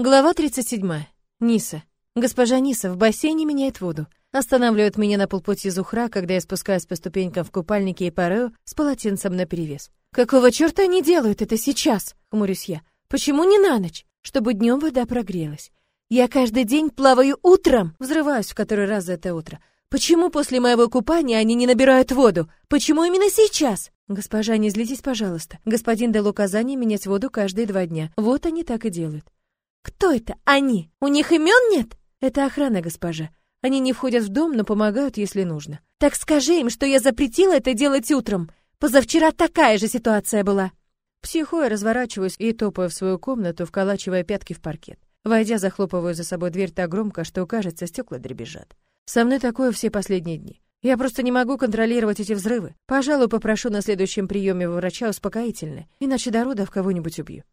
Глава 37. Ниса. Госпожа Ниса в бассейне меняет воду. Останавливает меня на полпути Зухра, когда я спускаюсь по ступенькам в купальнике и парео с полотенцем наперевес. «Какого черта они делают это сейчас?» — хмурюсь я. «Почему не на ночь? Чтобы днем вода прогрелась. Я каждый день плаваю утром!» Взрываюсь в который раз за это утро. «Почему после моего купания они не набирают воду? Почему именно сейчас?» «Госпожа, не злитесь, пожалуйста. Господин дал указание менять воду каждые два дня. Вот они так и делают. Кто это они? У них имен нет? Это охрана, госпожа. Они не входят в дом, но помогают, если нужно. Так скажи им, что я запретила это делать утром. Позавчера такая же ситуация была. Психуя разворачиваюсь и топаю в свою комнату, вколачивая пятки в паркет. Войдя, захлопываю за собой дверь так громко, что, кажется, стекла дребезжат. Со мной такое все последние дни. Я просто не могу контролировать эти взрывы. Пожалуй, попрошу на следующем приеме врача успокоительное, иначе до родов кого-нибудь убью.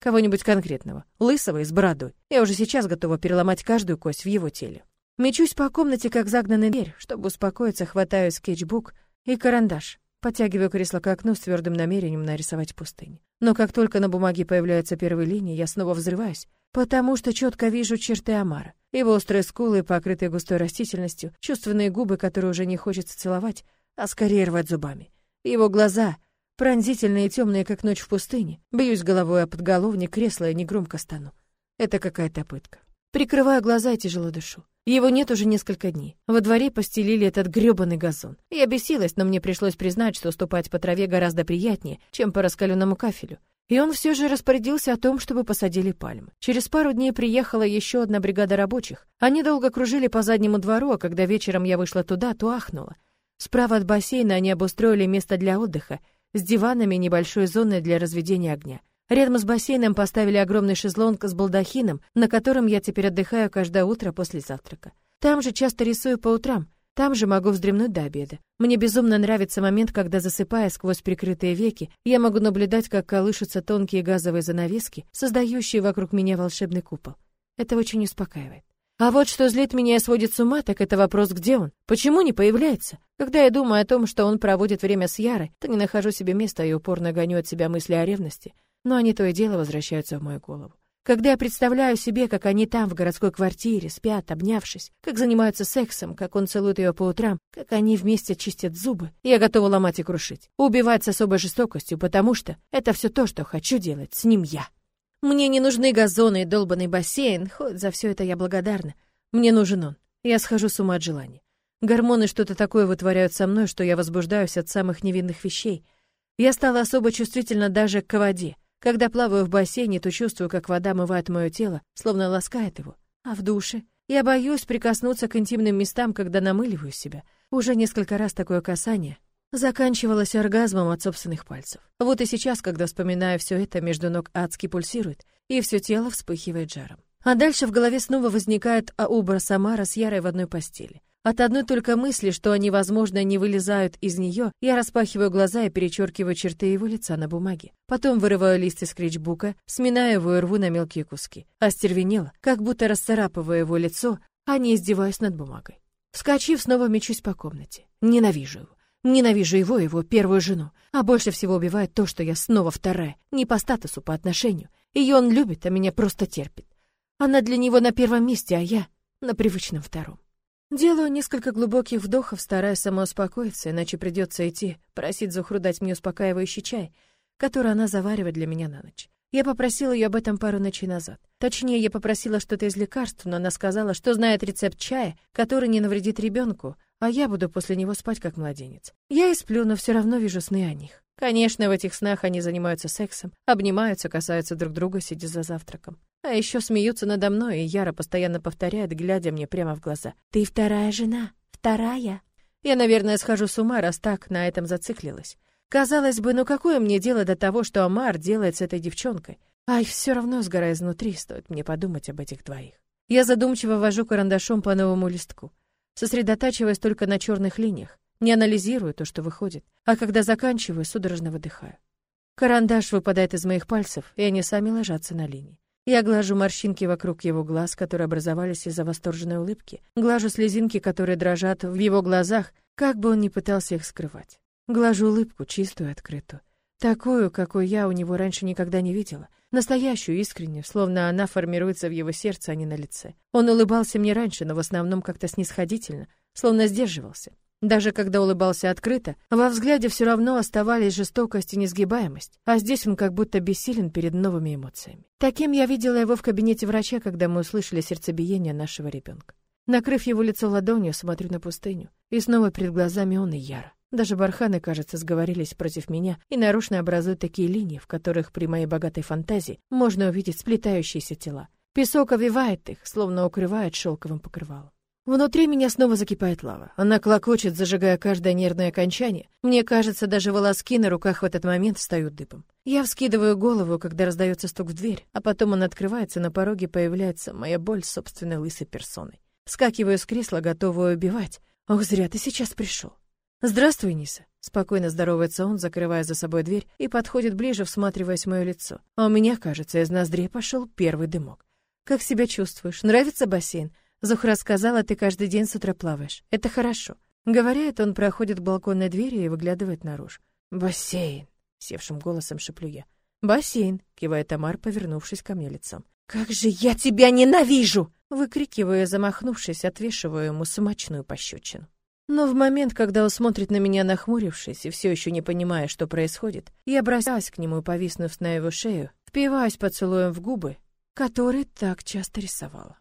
Кого-нибудь конкретного, лысого и с бородой. Я уже сейчас готова переломать каждую кость в его теле. Мечусь по комнате, как загнанный дверь. Чтобы успокоиться, хватаю скетчбук и карандаш. Подтягиваю кресло к окну с твердым намерением нарисовать пустыню. Но как только на бумаге появляются первые линии, я снова взрываюсь, потому что четко вижу черты Амара. Его острые скулы, покрытые густой растительностью, чувственные губы, которые уже не хочется целовать, а скорее рвать зубами. Его глаза, Пронзительные темные, как ночь в пустыне. Бьюсь головой о подголовник кресла и негромко стану. Это какая-то пытка. Прикрываю глаза и тяжело дышу. Его нет уже несколько дней. Во дворе постелили этот грёбаный газон. Я бесилась, но мне пришлось признать, что ступать по траве гораздо приятнее, чем по раскаленному кафелю. И он все же распорядился о том, чтобы посадили пальмы. Через пару дней приехала еще одна бригада рабочих. Они долго кружили по заднему двору, а когда вечером я вышла туда, то ахнула. Справа от бассейна они обустроили место для отдыха, с диванами и небольшой зоной для разведения огня. Рядом с бассейном поставили огромный шезлонг с балдахином, на котором я теперь отдыхаю каждое утро после завтрака. Там же часто рисую по утрам, там же могу вздремнуть до обеда. Мне безумно нравится момент, когда, засыпая сквозь прикрытые веки, я могу наблюдать, как колышутся тонкие газовые занавески, создающие вокруг меня волшебный купол. Это очень успокаивает. А вот что злит меня и сводит с ума, так это вопрос, где он? Почему не появляется? Когда я думаю о том, что он проводит время с Ярой, то не нахожу себе места и упорно гоню от себя мысли о ревности, но они то и дело возвращаются в мою голову. Когда я представляю себе, как они там, в городской квартире, спят, обнявшись, как занимаются сексом, как он целует ее по утрам, как они вместе чистят зубы, я готова ломать и крушить. Убивать с особой жестокостью, потому что это все то, что хочу делать с ним я. Мне не нужны газоны и долбанный бассейн, хоть за все это я благодарна. Мне нужен он. Я схожу с ума от желания. Гормоны что-то такое вытворяют со мной, что я возбуждаюсь от самых невинных вещей. Я стала особо чувствительна даже к воде. Когда плаваю в бассейне, то чувствую, как вода мывает мое тело, словно ласкает его. А в душе? Я боюсь прикоснуться к интимным местам, когда намыливаю себя. Уже несколько раз такое касание заканчивалась оргазмом от собственных пальцев. Вот и сейчас, когда вспоминаю все это, между ног адски пульсирует, и все тело вспыхивает жаром. А дальше в голове снова возникает образ Самара с Ярой в одной постели. От одной только мысли, что они, возможно, не вылезают из нее, я распахиваю глаза и перечеркиваю черты его лица на бумаге. Потом вырываю лист из скретчбука, сминаю его и рву на мелкие куски. Остервенело, как будто расцарапывая его лицо, а не издеваюсь над бумагой. Вскочив, снова мечусь по комнате. Ненавижу его. Ненавижу его его первую жену. А больше всего убивает то, что я снова вторая. Не по статусу, по отношению. Ее он любит, а меня просто терпит. Она для него на первом месте, а я на привычном втором. Делаю несколько глубоких вдохов, стараясь самоуспокоиться, иначе придется идти, просить Зухру дать мне успокаивающий чай, который она заваривает для меня на ночь. Я попросила ее об этом пару ночей назад. Точнее, я попросила что-то из лекарств, но она сказала, что знает рецепт чая, который не навредит ребенку, а я буду после него спать как младенец. Я и сплю, но все равно вижу сны о них. Конечно, в этих снах они занимаются сексом, обнимаются, касаются друг друга, сидя за завтраком. А еще смеются надо мной, и Яра постоянно повторяет, глядя мне прямо в глаза. «Ты вторая жена, вторая». Я, наверное, схожу с ума, раз так на этом зациклилась. Казалось бы, ну какое мне дело до того, что Амар делает с этой девчонкой? Ай, все равно сгораю изнутри, стоит мне подумать об этих двоих. Я задумчиво вожу карандашом по новому листку сосредотачиваясь только на черных линиях, не анализирую то, что выходит, а когда заканчиваю, судорожно выдыхаю. Карандаш выпадает из моих пальцев, и они сами ложатся на линии. Я глажу морщинки вокруг его глаз, которые образовались из-за восторженной улыбки, глажу слезинки, которые дрожат в его глазах, как бы он ни пытался их скрывать. Глажу улыбку, чистую открытую. Такую, какой я у него раньше никогда не видела. настоящую, искреннюю, словно она формируется в его сердце, а не на лице. Он улыбался мне раньше, но в основном как-то снисходительно, словно сдерживался. Даже когда улыбался открыто, во взгляде все равно оставались жестокость и несгибаемость, а здесь он как будто бессилен перед новыми эмоциями. Таким я видела его в кабинете врача, когда мы услышали сердцебиение нашего ребенка. Накрыв его лицо ладонью, смотрю на пустыню, и снова перед глазами он и Яра. Даже барханы, кажется, сговорились против меня и нарочно образуют такие линии, в которых при моей богатой фантазии можно увидеть сплетающиеся тела. Песок овивает их, словно укрывает шелковым покрывалом. Внутри меня снова закипает лава. Она клокочет, зажигая каждое нервное окончание. Мне кажется, даже волоски на руках в этот момент встают дыбом. Я вскидываю голову, когда раздается стук в дверь, а потом он открывается, на пороге появляется моя боль собственной лысой персоной. Скакиваю с кресла, готовую убивать. Ох, зря ты сейчас пришел. Здравствуй, Ниса. Спокойно здоровается он, закрывая за собой дверь и подходит ближе, всматриваясь в мое лицо. А у меня, кажется, из ноздрей пошел первый дымок. Как себя чувствуешь? Нравится бассейн? Зухра сказала, ты каждый день с утра плаваешь. Это хорошо. Говоря это, он проходит к балконной двери и выглядывает наружу. «Бассейн!» — севшим голосом шеплю я. «Бассейн!» — кивает Тамар, повернувшись ко мне лицом. «Как же я тебя ненавижу!» Выкрикиваю, замахнувшись, отвешиваю ему смачную пощечину. Но в момент, когда он смотрит на меня, нахмурившись и все еще не понимая, что происходит, я бросаюсь к нему, повиснув на его шею, впиваюсь поцелуем в губы, которые так часто рисовала.